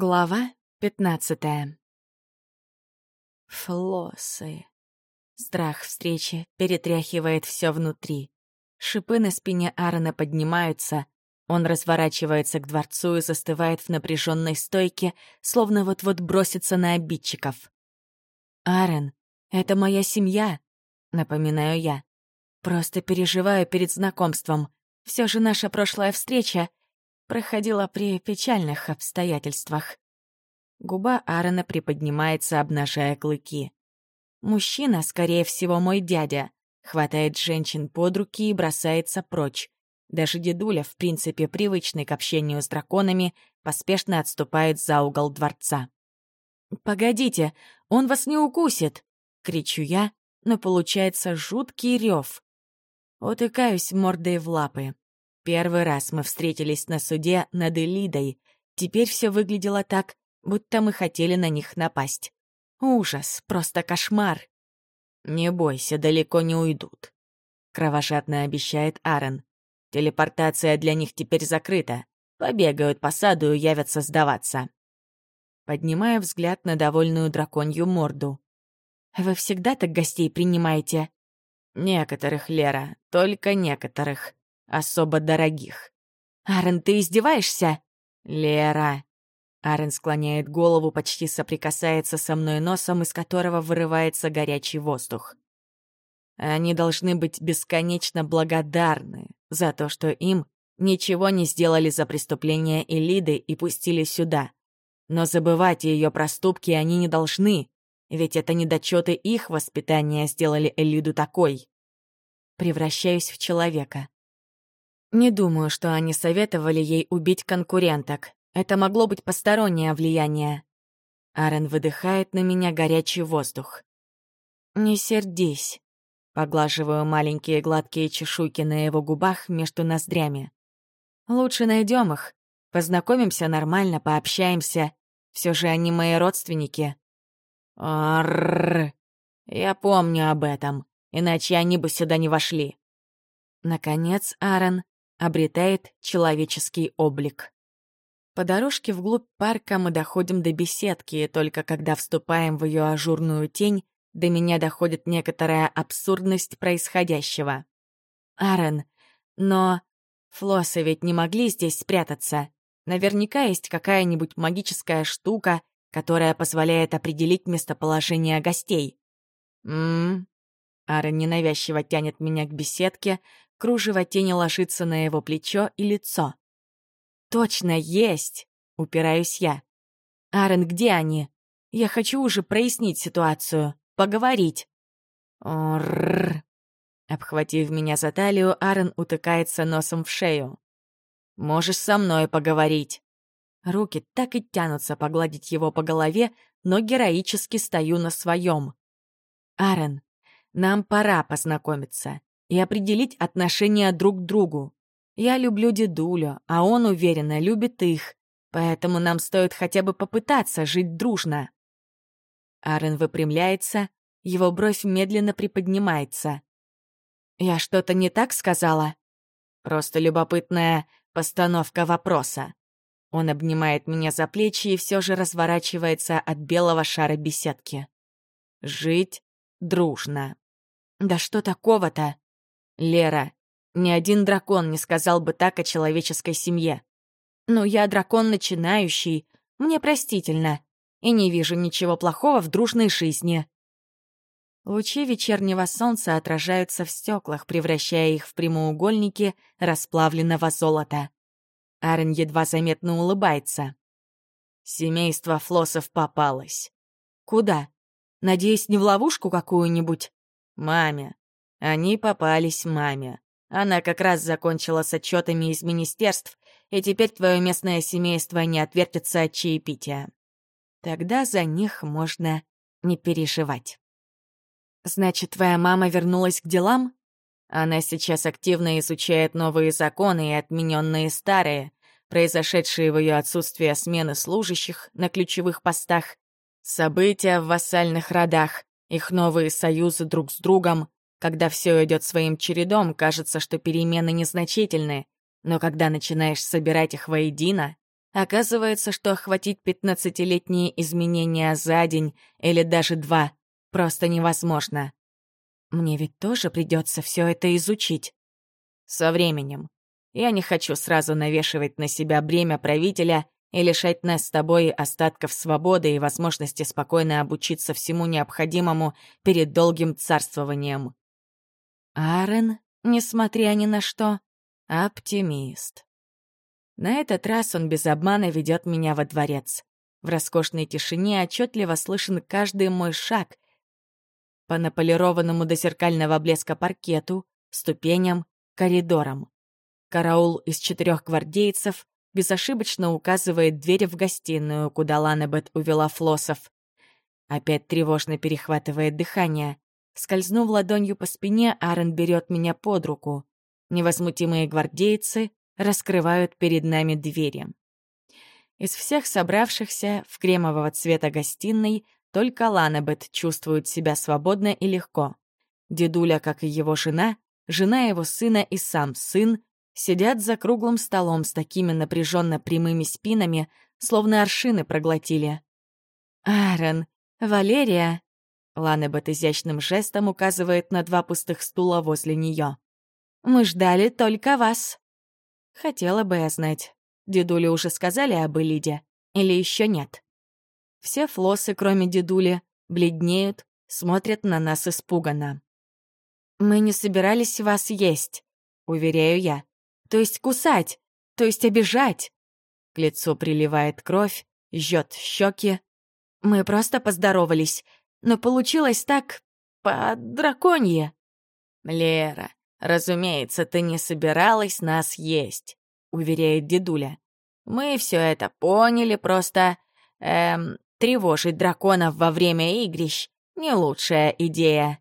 Глава пятнадцатая. Флоссы. Страх встречи перетряхивает все внутри. Шипы на спине Аарона поднимаются. Он разворачивается к дворцу и застывает в напряженной стойке, словно вот-вот бросится на обидчиков. «Аарон, это моя семья», — напоминаю я. «Просто переживаю перед знакомством. Все же наша прошлая встреча проходила при печальных обстоятельствах. Губа Аарона приподнимается, обнажая клыки. Мужчина, скорее всего, мой дядя, хватает женщин под руки и бросается прочь. Даже дедуля, в принципе, привычный к общению с драконами, поспешно отступает за угол дворца. «Погодите, он вас не укусит!» — кричу я, но получается жуткий рев. Утыкаюсь мордой в лапы. Первый раз мы встретились на суде над Элидой. Теперь все выглядело так, будто мы хотели на них напасть. Ужас, просто кошмар. «Не бойся, далеко не уйдут», — кровожадно обещает Аарон. «Телепортация для них теперь закрыта. Побегают по саду и явятся сдаваться». Поднимая взгляд на довольную драконью морду. «Вы всегда так гостей принимаете?» «Некоторых, Лера, только некоторых особо дорогих. «Аарон, ты издеваешься?» «Лера!» Аарон склоняет голову, почти соприкасается со мной носом, из которого вырывается горячий воздух. Они должны быть бесконечно благодарны за то, что им ничего не сделали за преступление Элиды и пустили сюда. Но забывать ее проступки они не должны, ведь это недочеты их воспитания сделали Элиду такой. Превращаюсь в человека. Не думаю, что они советовали ей убить конкуренток. Это могло быть постороннее влияние. Аарон выдыхает на меня горячий воздух. «Не сердись», — поглаживаю маленькие гладкие чешуйки на его губах между ноздрями. «Лучше найдем их, познакомимся нормально, пообщаемся. Все же они мои родственники». «Арррр, я помню об этом, иначе они бы сюда не вошли». Наконец Аарон обретает человеческий облик. По дорожке вглубь парка мы доходим до беседки, и только когда вступаем в ее ажурную тень, до меня доходит некоторая абсурдность происходящего. Аарон, но... Флоссы ведь не могли здесь спрятаться. Наверняка есть какая-нибудь магическая штука, которая позволяет определить местоположение гостей. Ммм. Аарон ненавязчиво тянет меня к беседке, Кружево тени ложится на его плечо и лицо. «Точно есть!» — упираюсь я. «Аарон, где они? Я хочу уже прояснить ситуацию, поговорить». Обхватив меня за талию, Аарон утыкается носом в шею. «Можешь со мной поговорить». Руки так и тянутся погладить его по голове, но героически стою на своем. «Аарон, нам пора познакомиться и определить отношения друг к другу. Я люблю дедулю, а он, уверенно, любит их, поэтому нам стоит хотя бы попытаться жить дружно. Арен выпрямляется, его бровь медленно приподнимается. «Я что-то не так сказала?» «Просто любопытная постановка вопроса». Он обнимает меня за плечи и все же разворачивается от белого шара беседки. «Жить дружно». «Да что такого-то?» Лера, ни один дракон не сказал бы так о человеческой семье. Но я дракон начинающий, мне простительно, и не вижу ничего плохого в дружной жизни. Лучи вечернего солнца отражаются в стеклах, превращая их в прямоугольники расплавленного золота. Арен едва заметно улыбается. Семейство флоссов попалось. Куда? Надеюсь, не в ловушку какую-нибудь? Маме. Они попались маме. Она как раз закончила с отчетами из министерств, и теперь твое местное семейство не отвертится от чаепития. Тогда за них можно не переживать. Значит, твоя мама вернулась к делам? Она сейчас активно изучает новые законы и отмененные старые, произошедшие в ее отсутствие смены служащих на ключевых постах, события в вассальных родах, их новые союзы друг с другом, когда все идет своим чередом, кажется, что перемены незначительны, но когда начинаешь собирать их воедино, Оказывается, что охватить пятнадцатилетние изменения за день или даже два просто невозможно. Мне ведь тоже придется все это изучить. Со временем. Я не хочу сразу навешивать на себя бремя правителя и лишать нас с тобой остатков свободы и возможности спокойно обучиться всему необходимому перед долгим царствованием. Аарон, несмотря ни на что, оптимист. На этот раз он без обмана ведет меня во дворец. В роскошной тишине отчетливо слышен каждый мой шаг по наполированному до зеркального блеска паркету, ступеням, коридорам. Караул из четырех гвардейцев безошибочно указывает дверь в гостиную, куда Ланебет увела флоссов. Опять тревожно перехватывает дыхание. Скользнув ладонью по спине, Аарон берет меня под руку. Невозмутимые гвардейцы раскрывают перед нами двери. Из всех собравшихся в кремового цвета гостиной только Ланебет чувствует себя свободно и легко. Дедуля, как и его жена, жена его сына и сам сын сидят за круглым столом с такими напряженно прямыми спинами, словно аршины проглотили. «Аарон, Валерия!» Ланебет изящным жестом указывает на два пустых стула возле нее. «Мы ждали только вас!» Хотела бы я знать, дедули уже сказали об Элиде или еще нет. Все флосы, кроме дедули, бледнеют, смотрят на нас испуганно. «Мы не собирались вас есть», — уверяю я. «То есть кусать, то есть обижать». К лицу приливает кровь, жжет щеки. Мы просто поздоровались, но получилось так по-драконье. «Лера, «Разумеется, ты не собиралась нас есть», — уверяет дедуля. «Мы все это поняли, просто... Эм, тревожить драконов во время игрищ — не лучшая идея».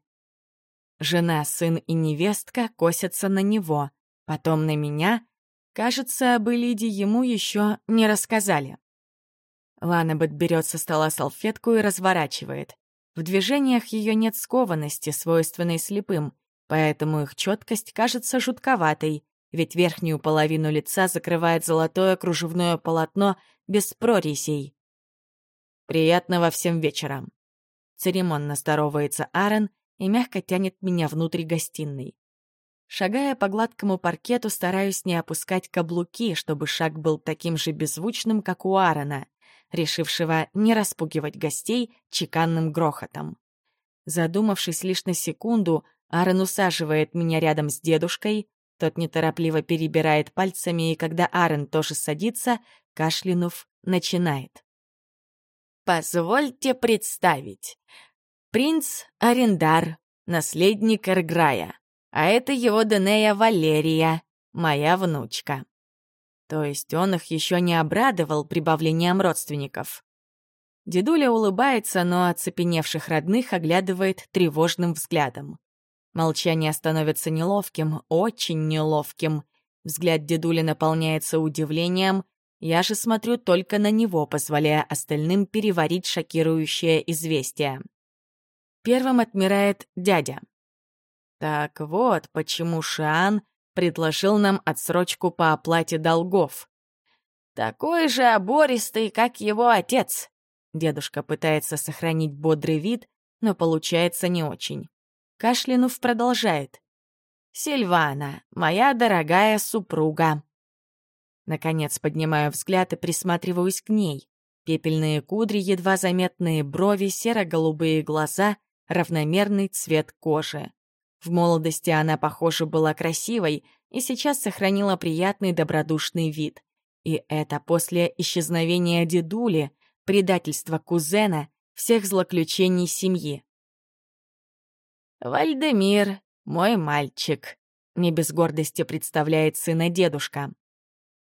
Жена, сын и невестка косятся на него, потом на меня. Кажется, об Элиде ему еще не рассказали. Ланабет берет со стола салфетку и разворачивает. В движениях ее нет скованности, свойственной слепым — поэтому их четкость кажется жутковатой, ведь верхнюю половину лица закрывает золотое кружевное полотно без прорезей. «Приятного всем вечера!» Церемонно здоровается Аарон и мягко тянет меня внутрь гостиной. Шагая по гладкому паркету, стараюсь не опускать каблуки, чтобы шаг был таким же беззвучным, как у Аарона, решившего не распугивать гостей чеканным грохотом. Задумавшись лишь на секунду, Аарон усаживает меня рядом с дедушкой, тот неторопливо перебирает пальцами, и когда Аарон тоже садится, кашлянув, начинает. «Позвольте представить. Принц Арендар, наследник Эрграя, а это его Денея Валерия, моя внучка». То есть он их еще не обрадовал прибавлением родственников. Дедуля улыбается, но оцепеневших родных оглядывает тревожным взглядом. Молчание становится неловким, очень неловким. Взгляд дедули наполняется удивлением. Я же смотрю только на него, позволяя остальным переварить шокирующее известие. Первым отмирает дядя. Так вот, почему Шан предложил нам отсрочку по оплате долгов. Такой же обористый, как его отец. Дедушка пытается сохранить бодрый вид, но получается не очень. Кашлянув продолжает. «Сильвана, моя дорогая супруга». Наконец поднимаю взгляд и присматриваюсь к ней. Пепельные кудри, едва заметные брови, серо-голубые глаза, равномерный цвет кожи. В молодости она, похоже, была красивой и сейчас сохранила приятный добродушный вид. И это после исчезновения дедули, предательства кузена, всех злоключений семьи. «Вальдемир, мой мальчик», — не без гордости представляет сына дедушка.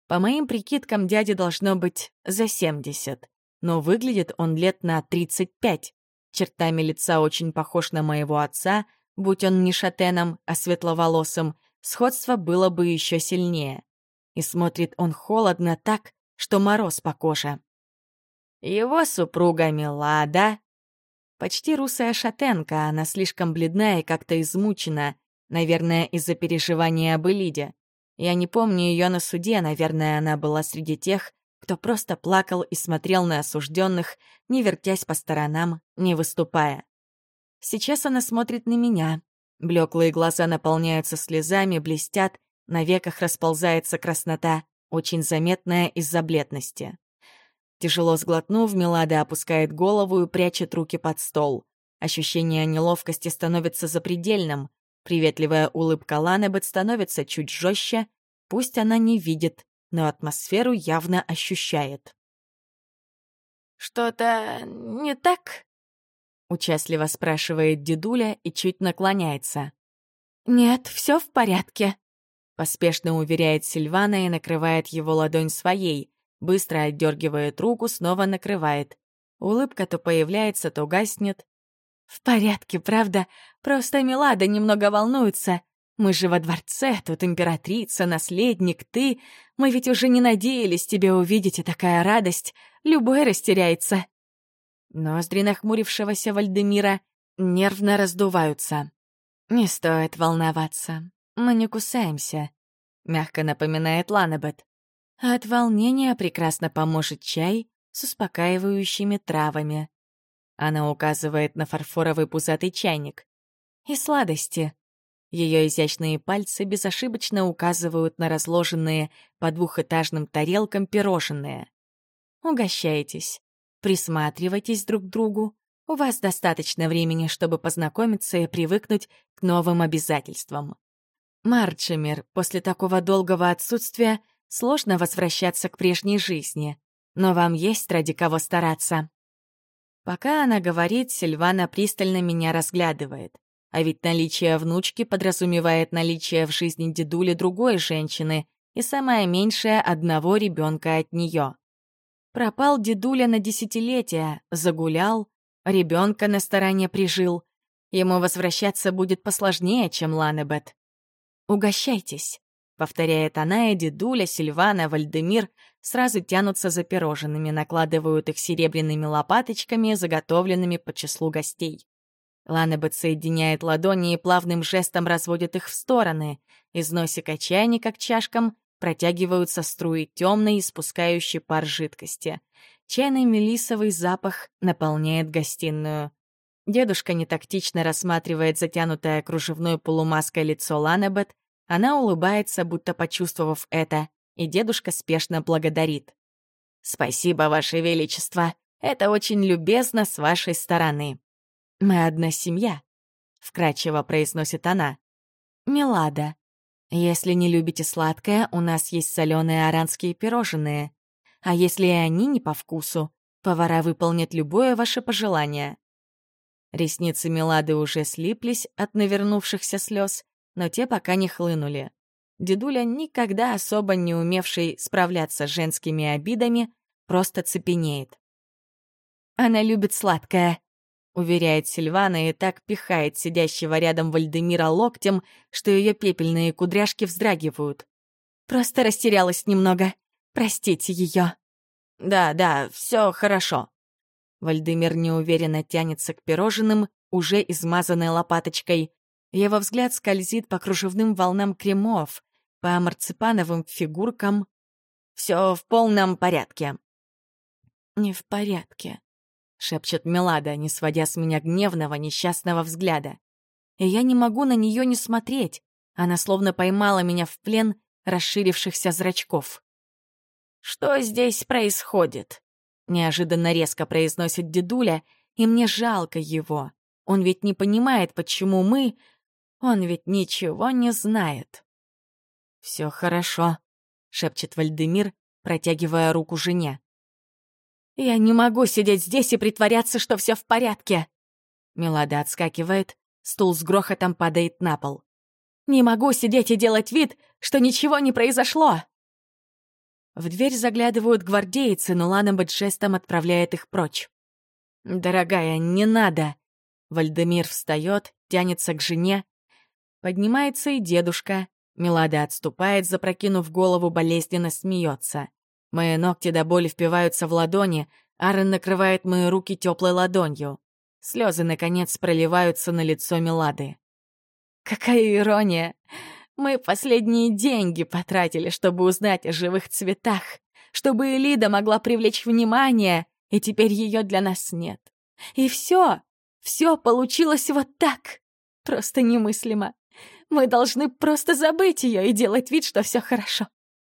По моим прикидкам, дяде должно быть за 70, но выглядит он лет на 35. Чертами лица очень похож на моего отца, будь он не шатеном, а светловолосым, сходство было бы еще сильнее. И смотрит он холодно так, что мороз по коже. Его супруга Милада Почти русая шатенка, она слишком бледная и как-то измучена, наверное, из-за переживания об Элиде. Я не помню ее на суде, наверное, она была среди тех, кто просто плакал и смотрел на осужденных, не вертясь по сторонам, не выступая. Сейчас она смотрит на меня. Блеклые глаза наполняются слезами, блестят, на веках расползается краснота, очень заметная из-за бледности. Тяжело сглотнув, Милада опускает голову и прячет руки под стол. Ощущение неловкости становится запредельным. Приветливая улыбка Ланебет становится чуть жестче. Пусть она не видит, но атмосферу явно ощущает. «Что-то не так?» Участливо спрашивает дедуля и чуть наклоняется. «Нет, все в порядке», — поспешно уверяет Сильвана и накрывает его ладонь своей, быстро отдергивает руку, снова накрывает. Улыбка то появляется, то гаснет. «В порядке, правда? Просто Милада немного волнуется. Мы же во дворце, тут императрица, наследник, ты. Мы ведь уже не надеялись тебя увидеть, и такая радость. Любой растеряется». Ноздри нахмурившегося Вальдемира нервно раздуваются. «Не стоит волноваться. Мы не кусаемся», — мягко напоминает Ланабет. «От волнения прекрасно поможет чай с успокаивающими травами». Она указывает на фарфоровый пузатый чайник. «И сладости». Ее изящные пальцы безошибочно указывают на разложенные по двухэтажным тарелкам пирожные. «Угощайтесь. Присматривайтесь друг к другу. У вас достаточно времени, чтобы познакомиться и привыкнуть к новым обязательствам. Марчемер, после такого долгого отсутствия сложно возвращаться к прежней жизни, но вам есть ради кого стараться. Пока она говорит, Сильвана пристально меня разглядывает. А ведь наличие внучки подразумевает наличие в жизни дедули другой женщины и самое меньшее одного ребенка от нее. Пропал дедуля на десятилетия, загулял, ребенка на стороне прижил. Ему возвращаться будет посложнее, чем Ланебет. «Угощайтесь», — повторяет она, и дедуля, Сильвана, Вальдемир сразу тянутся за пирожными, накладывают их серебряными лопаточками, заготовленными по числу гостей. Ланебет соединяет ладони и плавным жестом разводит их в стороны. Из носика чайника к чашкам протягиваются струи темной, испускающей пар жидкости. Чайный мелисовый запах наполняет гостиную. Дедушка нетактично рассматривает затянутое кружевной полумаской лицо Ланебет. Она улыбается, будто почувствовав это, и дедушка спешно благодарит. «Спасибо, Ваше Величество. Это очень любезно с вашей стороны. Мы одна семья», — вкрадчиво произносит она. «Милада, если не любите сладкое, у нас есть соленые аранские пирожные. А если и они не по вкусу, повара выполнят любое ваше пожелание. Ресницы Милады уже слиплись от навернувшихся слез, но те пока не хлынули. Дедуля, никогда особо не умевший справляться с женскими обидами, просто цепенеет. «Она любит сладкое», — уверяет Сильвана и так пихает сидящего рядом Вальдемира локтем, что ее пепельные кудряшки вздрагивают. «Просто растерялась немного. Простите ее». «Да, да, все хорошо». Вальдемир неуверенно тянется к пирожным, уже измазанной лопаточкой. Его взгляд скользит по кружевным волнам кремов, по марципановым фигуркам. Все в полном порядке. «Не в порядке», — шепчет Мелада, не сводя с меня гневного, несчастного взгляда. И я не могу на нее не смотреть. Она словно поймала меня в плен расширившихся зрачков. «Что здесь происходит?» — неожиданно резко произносит дедуля, и мне жалко его. Он ведь не понимает, почему мы... Он ведь ничего не знает. «Все хорошо», — шепчет Вальдемир, протягивая руку жене. «Я не могу сидеть здесь и притворяться, что все в порядке!» Мелада отскакивает, стул с грохотом падает на пол. «Не могу сидеть и делать вид, что ничего не произошло!» В дверь заглядывают гвардейцы, но Ланабет жестом отправляет их прочь. «Дорогая, не надо!» Вальдемир встает, тянется к жене. Поднимается и дедушка. Мелада отступает, запрокинув голову, болезненно смеется. Мои ногти до боли впиваются в ладони, Аарон накрывает мои руки теплой ладонью. Слезы, наконец, проливаются на лицо Мелады. «Какая ирония! Мы последние деньги потратили, чтобы узнать о живых цветах. чтобы Элида могла привлечь внимание, и теперь ее для нас нет. И все, все получилось вот так. Просто немыслимо. Мы должны просто забыть ее и делать вид, что все хорошо.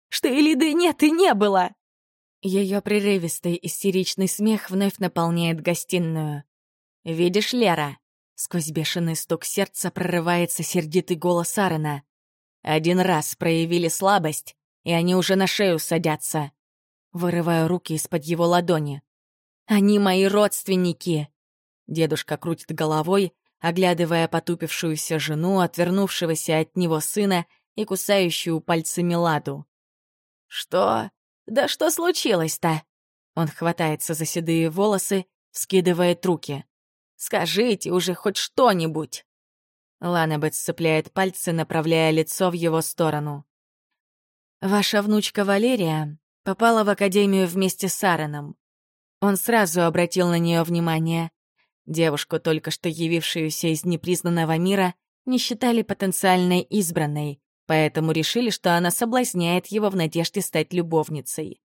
Что Элиды нет и не было. Ее прерывистый истеричный смех вновь наполняет гостиную. «Видишь, Лера?» Сквозь бешеный стук сердца прорывается сердитый голос Аарона. «Один раз проявили слабость, и они уже на шею садятся». Вырываю руки из-под его ладони. «Они мои родственники!» Дедушка крутит головой, оглядывая потупившуюся жену, отвернувшегося от него сына и кусающую пальцами ладу. «Что? Да что случилось-то?» Он хватается за седые волосы, скидывает руки. «Скажите уже хоть что-нибудь!» Ланабет сцепляет пальцы, направляя лицо в его сторону. «Ваша внучка Валерия попала в академию вместе с Аароном. Он сразу обратил на нее внимание. Девушку, только что явившуюся из непризнанного мира, не считали потенциальной избранной, поэтому решили, что она соблазняет его в надежде стать любовницей.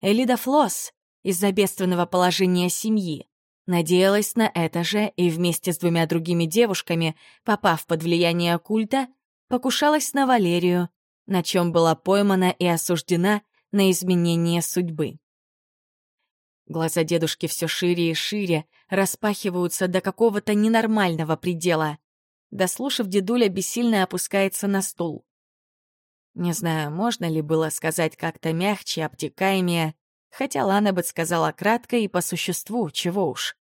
Элида Флосс, из-за бедственного положения семьи, надеялась на это же и вместе с двумя другими девушками, попав под влияние культа, покушалась на Валерию, на чем была поймана и осуждена на изменение судьбы. Глаза дедушки все шире и шире, распахиваются до какого-то ненормального предела. Дослушав, дедуля бессильно опускается на стул. Не знаю, можно ли было сказать как-то мягче, обтекаемее, хотя Ланабет сказала кратко и по существу, чего уж.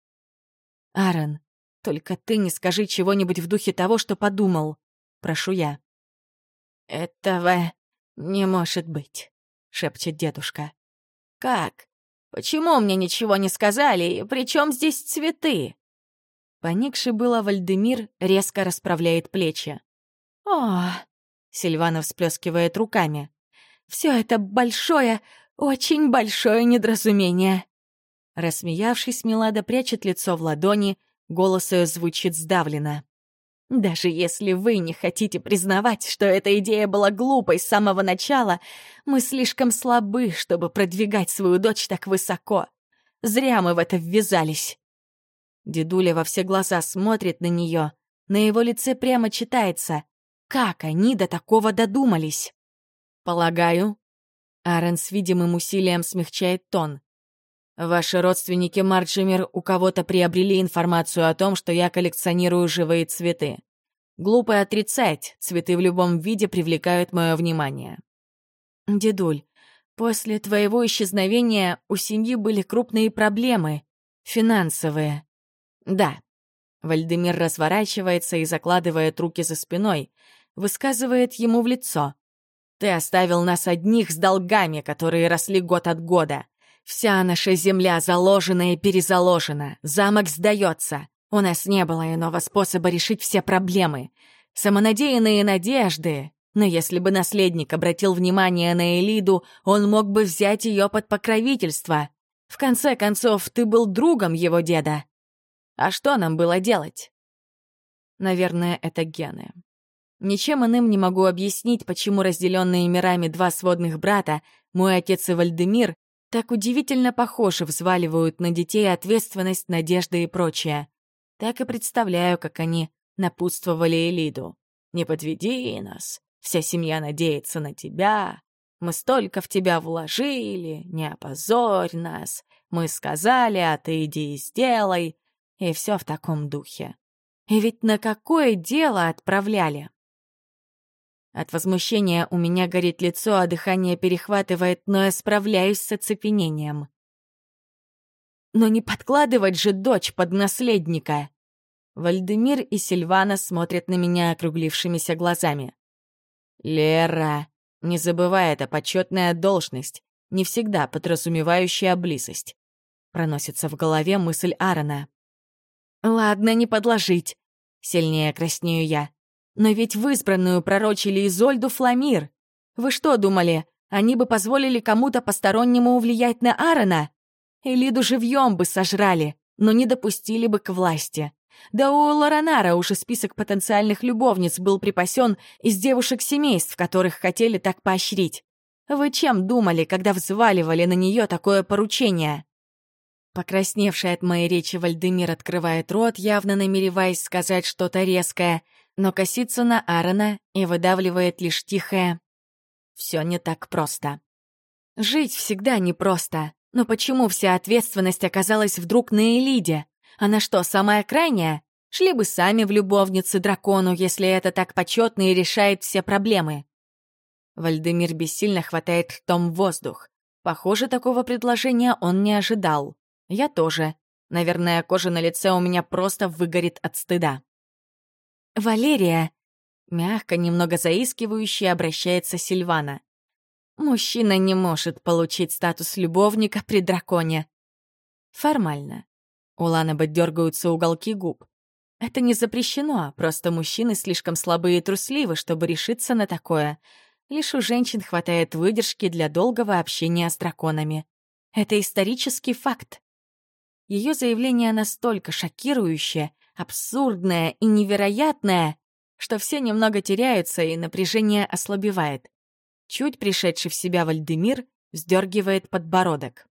«Аарон, только ты не скажи чего-нибудь в духе того, что подумал», — прошу я. «Этого не может быть», — шепчет дедушка. «Как? Почему мне ничего не сказали, и при чем здесь цветы?» Поникший было Вальдемир резко расправляет плечи. «О!» — Сильвана всплескивает руками. «Все это большое, очень большое недоразумение!» Рассмеявшись, Милада прячет лицо в ладони, голос ее звучит сдавленно. Даже если вы не хотите признавать, что эта идея была глупой с самого начала, мы слишком слабы, чтобы продвигать свою дочь так высоко. Зря мы в это ввязались. Дедуля во все глаза смотрит на нее. На его лице прямо читается. Как они до такого додумались? Полагаю. Аарон с видимым усилием смягчает тон. Ваши родственники Марджимер у кого-то приобрели информацию о том, что я коллекционирую живые цветы. Глупо отрицать, цветы в любом виде привлекают мое внимание. Дедуль, после твоего исчезновения у семьи были крупные проблемы. Финансовые. Да. Вальдемир разворачивается и закладывает руки за спиной, высказывает ему в лицо. Ты оставил нас одних с долгами, которые росли год от года. Вся наша земля заложена и перезаложена. Замок сдается. У нас не было иного способа решить все проблемы. Самонадеянные надежды. Но если бы наследник обратил внимание на Элиду, он мог бы взять ее под покровительство. В конце концов, ты был другом его деда. А что нам было делать? Наверное, это гены. Ничем иным не могу объяснить, почему разделенные мирами два сводных брата, мой отец и Вальдемир, так удивительно похоже взваливают на детей ответственность, надежды и прочее. Так и представляю, как они напутствовали Элиду. «Не подведи нас, вся семья надеется на тебя. Мы столько в тебя вложили, не опозорь нас. Мы сказали, а ты иди и сделай». И все в таком духе. И ведь на какое дело отправляли? От возмущения у меня горит лицо, а дыхание перехватывает, но я справляюсь с оцепенением. Но не подкладывать же дочь под наследника. Вальдемир и Сильвана смотрят на меня округлившимися глазами. «Лера, не забывай, это почетная должность, не всегда подразумевающая близость», — проносится в голове мысль Аарона. «Ладно, не подложить», — сильнее краснею я. Но ведь в избранную пророчили Изольду Фламир. Вы что думали, они бы позволили кому-то постороннему влиять на Аарона? Элиду живьем бы сожрали, но не допустили бы к власти. Да у Лоранара уже список потенциальных любовниц был припасен из девушек семейств, которых хотели так поощрить. Вы чем думали, когда взваливали на нее такое поручение?» Покрасневший от моей речи Вальдемир открывает рот, явно намереваясь сказать что-то резкое, но косится на Аарона и выдавливает лишь тихое «Все не так просто». Жить всегда непросто, но почему вся ответственность оказалась вдруг на Элиде? Она что, самая крайняя? Шли бы сами в любовницы дракону, если это так почетно и решает все проблемы. Вальдемир бессильно хватает ртом воздух. Похоже, такого предложения он не ожидал. Я тоже. Наверное, кожа на лице у меня просто выгорит от стыда. «Валерия!» — мягко, немного заискивающе обращается Сильвана. «Мужчина не может получить статус любовника при драконе». «Формально». У Ланабы дергаются уголки губ. «Это не запрещено, просто мужчины слишком слабые и трусливы, чтобы решиться на такое. Лишь у женщин хватает выдержки для долгого общения с драконами. Это исторический факт. Ее заявление настолько шокирующее, абсурдное и невероятное, что все немного теряются и напряжение ослабевает. Чуть пришедший в себя Вальдемир вздергивает подбородок.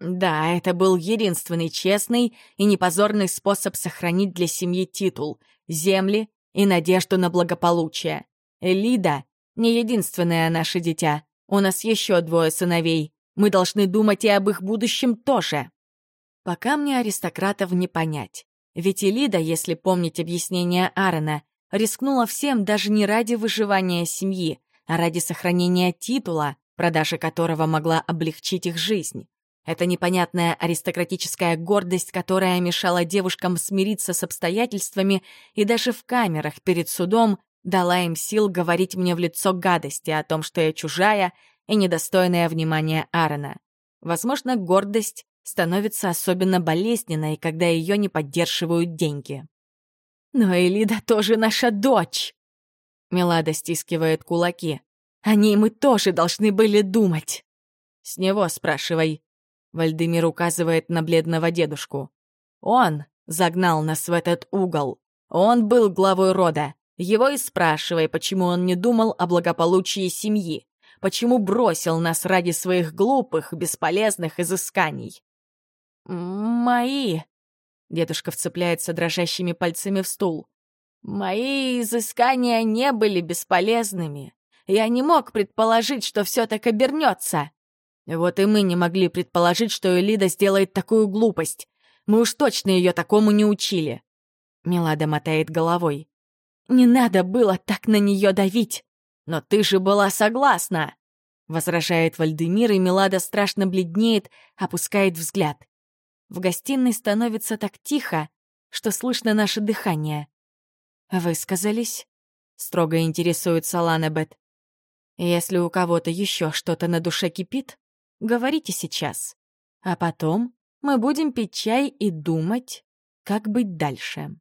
Да, это был единственный честный и непозорный способ сохранить для семьи титул, земли и надежду на благополучие. Элида — не единственное наше дитя. У нас еще двое сыновей. Мы должны думать и об их будущем тоже. Пока мне аристократов не понять. Ведь Элида, если помнить объяснение Аарона, рискнула всем даже не ради выживания семьи, а ради сохранения титула, продажа которого могла облегчить их жизнь. Это непонятная аристократическая гордость, которая мешала девушкам смириться с обстоятельствами и даже в камерах перед судом дала им сил говорить мне в лицо гадости о том, что я чужая и недостойная внимания Аарона. Возможно, гордость становится особенно болезненной, когда ее не поддерживают деньги. «Но Элида тоже наша дочь!» Мелада стискивает кулаки. «О ней мы тоже должны были думать!» «С него спрашивай». Вальдемир указывает на бледного дедушку. «Он загнал нас в этот угол. Он был главой рода. Его и спрашивай, почему он не думал о благополучии семьи, почему бросил нас ради своих глупых, бесполезных изысканий. «Мои...» — дедушка вцепляется дрожащими пальцами в стул. «Мои изыскания не были бесполезными. Я не мог предположить, что все так обернется. Вот и мы не могли предположить, что Элида сделает такую глупость. Мы уж точно ее такому не учили». Милада мотает головой. «Не надо было так на нее давить. Но ты же была согласна!» Возражает Вальдемир, и Милада страшно бледнеет, опускает взгляд. В гостиной становится так тихо, что слышно наше дыхание. «Высказались?» — строго интересуется Ланебет. «Если у кого-то еще что-то на душе кипит, говорите сейчас. А потом мы будем пить чай и думать, как быть дальше».